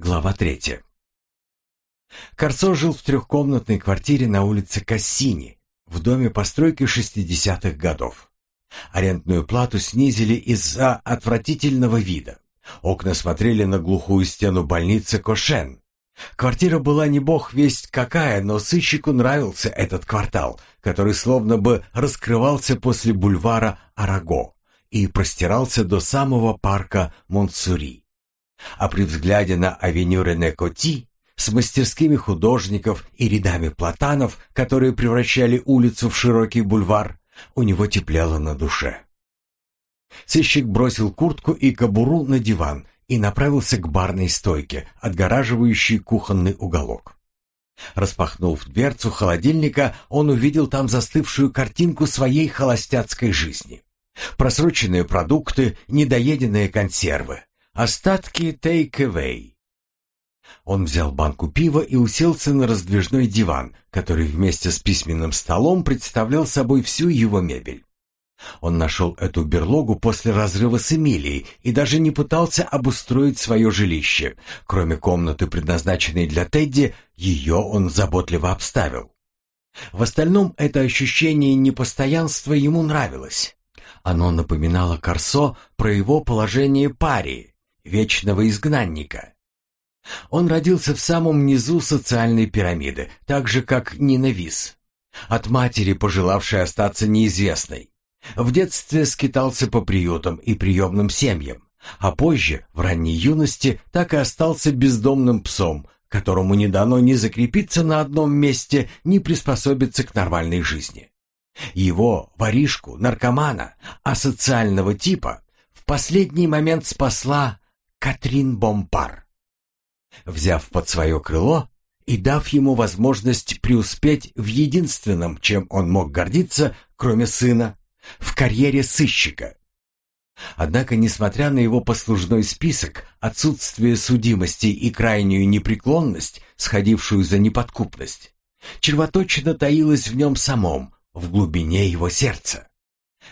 Глава третья. Корсо жил в трехкомнатной квартире на улице Кассини, в доме постройки 60-х годов. Арендную плату снизили из-за отвратительного вида. Окна смотрели на глухую стену больницы Кошен. Квартира была не бог весть какая, но сыщику нравился этот квартал, который словно бы раскрывался после бульвара Араго и простирался до самого парка Монсури. А при взгляде на авеню Рене Коти с мастерскими художников и рядами платанов, которые превращали улицу в широкий бульвар, у него теплело на душе. Сыщик бросил куртку и кобуру на диван и направился к барной стойке, отгораживающей кухонный уголок. Распахнув дверцу холодильника, он увидел там застывшую картинку своей холостяцкой жизни. Просроченные продукты, недоеденные консервы, Остатки take-away. Он взял банку пива и уселся на раздвижной диван, который вместе с письменным столом представлял собой всю его мебель. Он нашел эту берлогу после разрыва с Эмилией и даже не пытался обустроить свое жилище. Кроме комнаты, предназначенной для Тедди, ее он заботливо обставил. В остальном это ощущение непостоянства ему нравилось. Оно напоминало Корсо про его положение парии, вечного изгнанника. Он родился в самом низу социальной пирамиды, так же, как Нина Вис. От матери, пожелавшей остаться неизвестной. В детстве скитался по приютам и приемным семьям, а позже, в ранней юности, так и остался бездомным псом, которому не дано ни закрепиться на одном месте, ни приспособиться к нормальной жизни. Его, воришку, наркомана, асоциального типа, в последний момент спасла Катрин Бомпар. Взяв под свое крыло и дав ему возможность преуспеть в единственном, чем он мог гордиться, кроме сына, в карьере сыщика. Однако, несмотря на его послужной список, отсутствие судимости и крайнюю непреклонность, сходившую за неподкупность, червоточина таилась в нем самом, в глубине его сердца.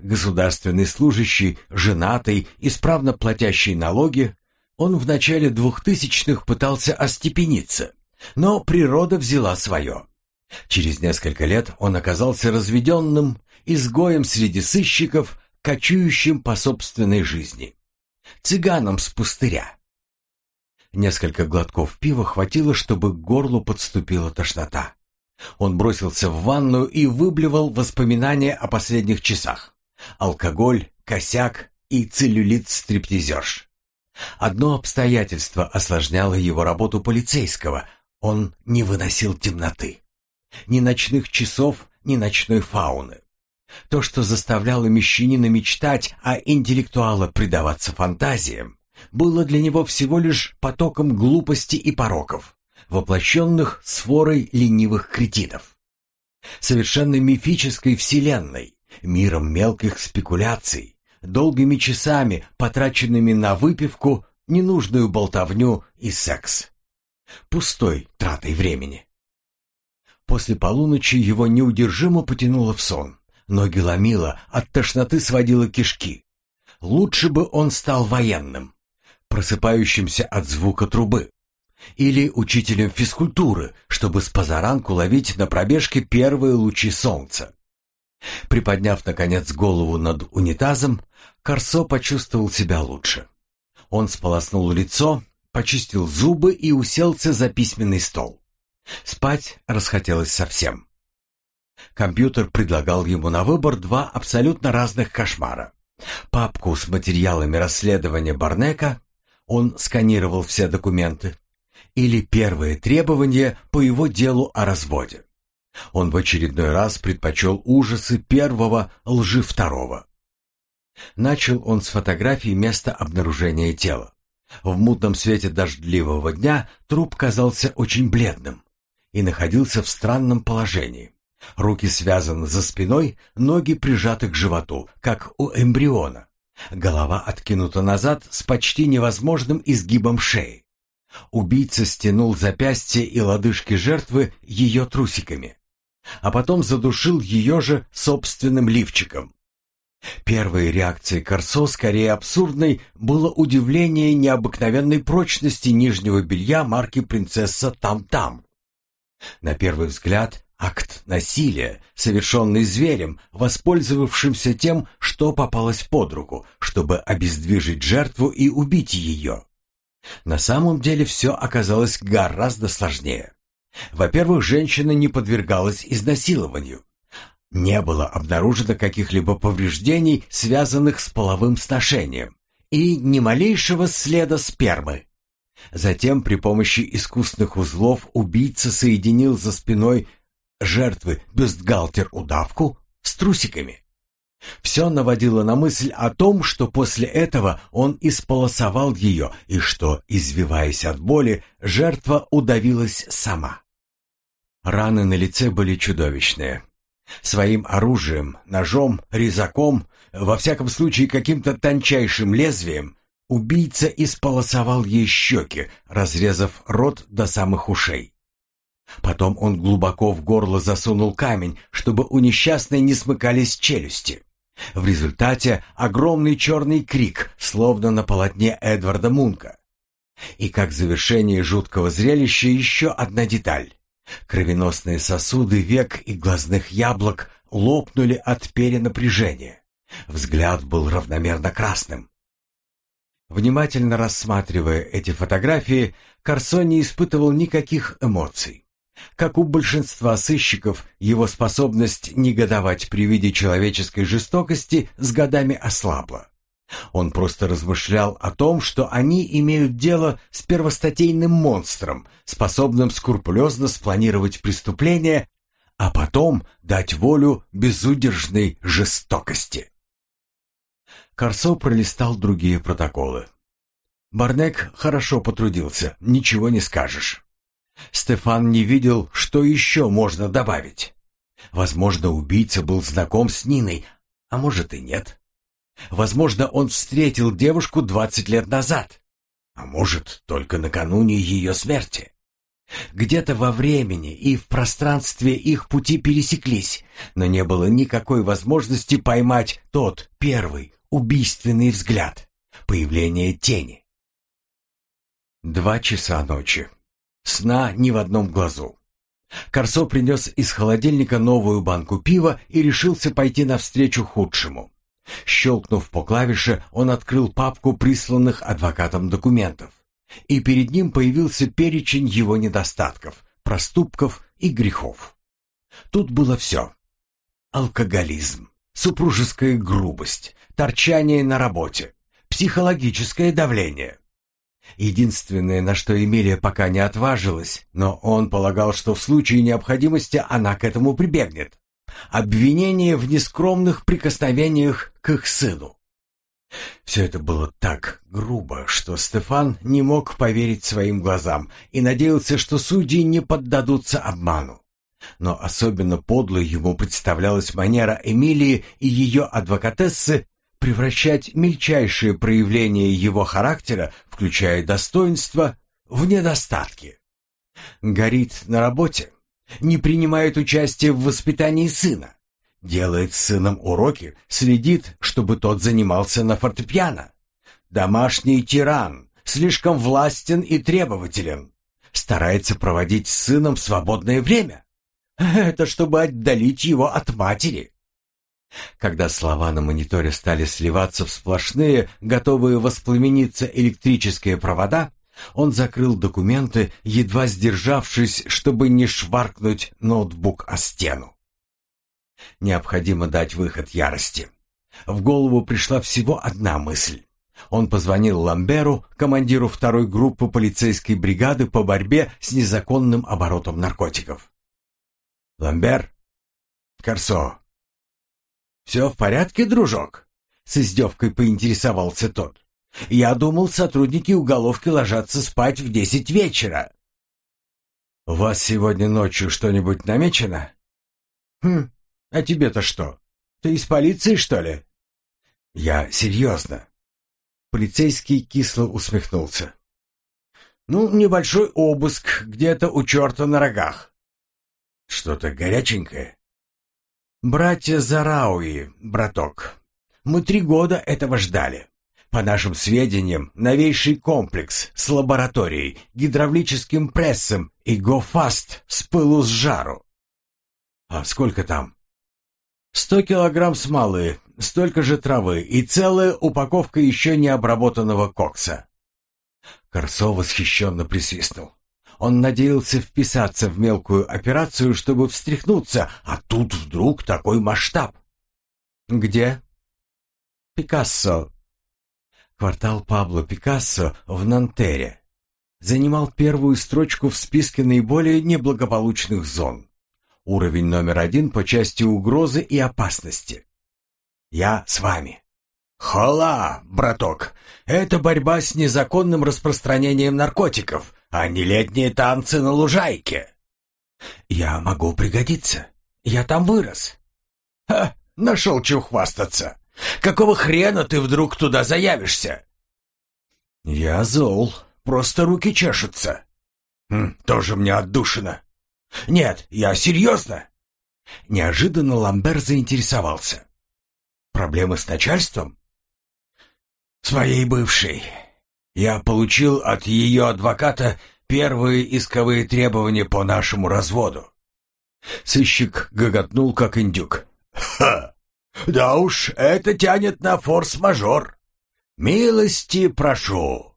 Государственный служащий, женатый, исправно платящий налоги, он в начале двухтысячных пытался остепениться, но природа взяла свое. Через несколько лет он оказался разведенным, изгоем среди сыщиков, кочующим по собственной жизни. Цыганом с пустыря. Несколько глотков пива хватило, чтобы к горлу подступила тошнота. Он бросился в ванную и выблевал воспоминания о последних часах. Алкоголь, косяк и целлюлит-стриптизерш. Одно обстоятельство осложняло его работу полицейского. Он не выносил темноты. Ни ночных часов, ни ночной фауны. То, что заставляло мещанина мечтать, а интеллектуала предаваться фантазиям, было для него всего лишь потоком глупости и пороков, воплощенных сворой ленивых кретинов. Совершенно мифической вселенной, миром мелких спекуляций, долгими часами, потраченными на выпивку, ненужную болтовню и секс. Пустой тратой времени. После полуночи его неудержимо потянуло в сон. Ноги ломило, от тошноты сводило кишки. Лучше бы он стал военным, просыпающимся от звука трубы. Или учителем физкультуры, чтобы с позаранку ловить на пробежке первые лучи солнца. Приподняв, наконец, голову над унитазом, Корсо почувствовал себя лучше. Он сполоснул лицо, почистил зубы и уселся за письменный стол. Спать расхотелось совсем. Компьютер предлагал ему на выбор два абсолютно разных кошмара. Папку с материалами расследования Барнека, он сканировал все документы, или первые требования по его делу о разводе. Он в очередной раз предпочел ужасы первого, лжи второго. Начал он с фотографии места обнаружения тела. В мутном свете дождливого дня труп казался очень бледным и находился в странном положении. Руки связаны за спиной, ноги прижаты к животу, как у эмбриона. Голова откинута назад с почти невозможным изгибом шеи. Убийца стянул запястья и лодыжки жертвы ее трусиками а потом задушил ее же собственным лифчиком. Первой реакцией Корсо, скорее абсурдной, было удивление необыкновенной прочности нижнего белья марки «Принцесса Там-Там». На первый взгляд, акт насилия, совершенный зверем, воспользовавшимся тем, что попалось под руку, чтобы обездвижить жертву и убить ее. На самом деле все оказалось гораздо сложнее. Во-первых, женщина не подвергалась изнасилованию. Не было обнаружено каких-либо повреждений, связанных с половым сношением, и ни малейшего следа спермы. Затем при помощи искусственных узлов убийца соединил за спиной жертвы бюстгальтер-удавку с трусиками. Все наводило на мысль о том, что после этого он исполосовал ее и что, извиваясь от боли, жертва удавилась сама. Раны на лице были чудовищные. Своим оружием, ножом, резаком, во всяком случае каким-то тончайшим лезвием, убийца исполосовал ей щеки, разрезав рот до самых ушей. Потом он глубоко в горло засунул камень, чтобы у несчастной не смыкались челюсти. В результате огромный черный крик, словно на полотне Эдварда Мунка. И как завершение жуткого зрелища еще одна деталь. Кровеносные сосуды век и глазных яблок лопнули от перенапряжения. Взгляд был равномерно красным. Внимательно рассматривая эти фотографии, Корсо не испытывал никаких эмоций. Как у большинства сыщиков, его способность негодовать при виде человеческой жестокости с годами ослабла. Он просто размышлял о том, что они имеют дело с первостатейным монстром, способным скрупулезно спланировать преступление, а потом дать волю безудержной жестокости. Корсо пролистал другие протоколы. Барнек хорошо потрудился, ничего не скажешь. Стефан не видел, что еще можно добавить. Возможно, убийца был знаком с Ниной, а может и нет. Возможно, он встретил девушку двадцать лет назад, а может, только накануне ее смерти. Где-то во времени и в пространстве их пути пересеклись, но не было никакой возможности поймать тот первый убийственный взгляд, появление тени. Два часа ночи. Сна ни в одном глазу. Корсо принес из холодильника новую банку пива и решился пойти навстречу худшему. Щелкнув по клавише, он открыл папку присланных адвокатом документов. И перед ним появился перечень его недостатков, проступков и грехов. Тут было все. Алкоголизм, супружеская грубость, торчание на работе, психологическое давление. Единственное, на что Эмилия пока не отважилась, но он полагал, что в случае необходимости она к этому прибегнет обвинение в нескромных прикосновениях к их сыну. Все это было так грубо, что Стефан не мог поверить своим глазам и надеялся, что судьи не поддадутся обману. Но особенно подлой ему представлялась манера Эмилии и ее адвокатессы превращать мельчайшие проявления его характера, включая достоинство, в недостатки. Горит на работе, не принимает участия в воспитании сына, делает с сыном уроки, следит, чтобы тот занимался на фортепиано. Домашний тиран, слишком властен и требователен, старается проводить с сыном свободное время. Это чтобы отдалить его от матери. Когда слова на мониторе стали сливаться в сплошные, готовые воспламениться электрические провода, он закрыл документы, едва сдержавшись, чтобы не шваркнуть ноутбук о стену. Необходимо дать выход ярости. В голову пришла всего одна мысль. Он позвонил Ламберу, командиру второй группы полицейской бригады по борьбе с незаконным оборотом наркотиков. «Ламбер? Корсо?» «Все в порядке, дружок?» — с издевкой поинтересовался тот. Я думал, сотрудники уголовки ложатся спать в десять вечера. У вас сегодня ночью что-нибудь намечено? Хм, а тебе-то что? Ты из полиции, что ли? Я серьезно. Полицейский кисло усмехнулся. Ну, небольшой обыск где-то у черта на рогах. Что-то горяченькое? Братья Зарауи, браток. Мы три года этого ждали. По нашим сведениям, новейший комплекс с лабораторией, гидравлическим прессом и гофаст с пылу с жару. А сколько там? Сто килограмм смолы, столько же травы и целая упаковка еще не обработанного кокса. Корсо восхищенно присвистнул. Он надеялся вписаться в мелкую операцию, чтобы встряхнуться, а тут вдруг такой масштаб. «Где?» «Пикассо». Квартал Пабло Пикассо в Нантере занимал первую строчку в списке наиболее неблагополучных зон. Уровень номер один по части угрозы и опасности. «Я с вами». «Хола, браток, это борьба с незаконным распространением наркотиков, а не летние танцы на лужайке». «Я могу пригодиться. Я там вырос». «Ха, нашел чем хвастаться. Какого хрена ты вдруг туда заявишься?» «Я зол, просто руки чешутся». Хм, «Тоже мне отдушина». «Нет, я серьезно». Неожиданно Ламбер заинтересовался. «Проблемы с начальством?» своей бывшей. Я получил от ее адвоката первые исковые требования по нашему разводу. Сыщик гоготнул, как индюк. «Ха! Да уж, это тянет на форс-мажор. Милости прошу!»